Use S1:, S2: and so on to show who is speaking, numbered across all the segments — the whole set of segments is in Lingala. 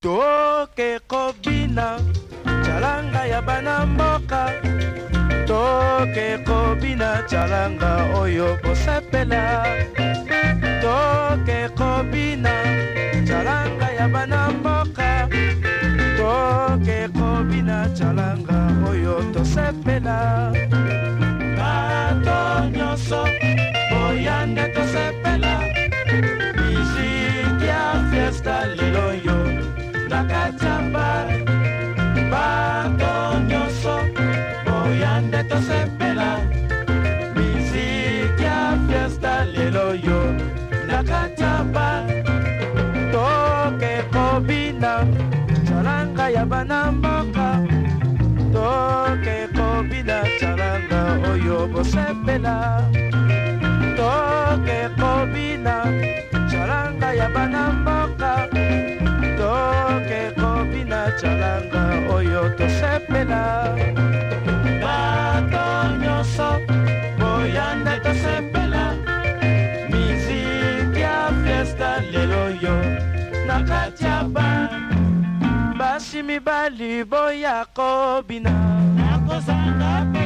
S1: toke kobina calanga ya bana mboka toke kobina calanga oyo bosepela toke kobina calanga ya bana mboka toke kobina calanga oyo tosepela bato nyonso boya nde tosepela miziki ya fiestale yakatiamba toke kobina calanga ya bana mboka toke kobina calanga oyo bosepela toke kobina calanga ya bana mboka toke kobina calanga oyo tosepela na kati ya ba basi mibali boya kobina nakozanga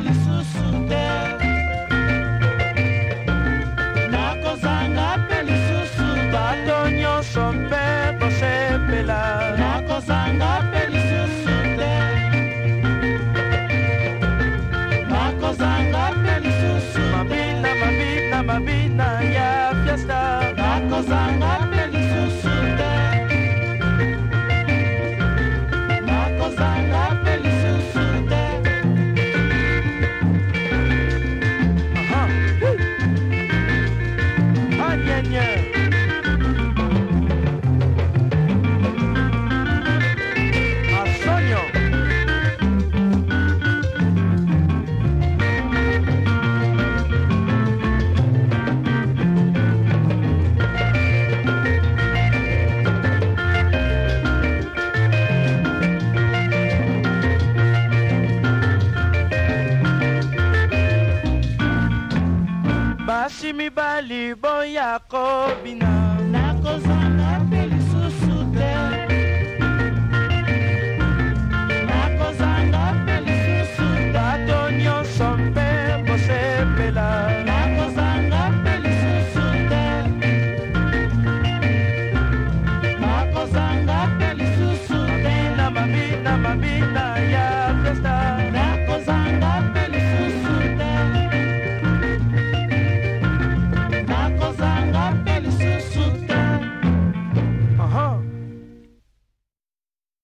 S1: mibali boya kobina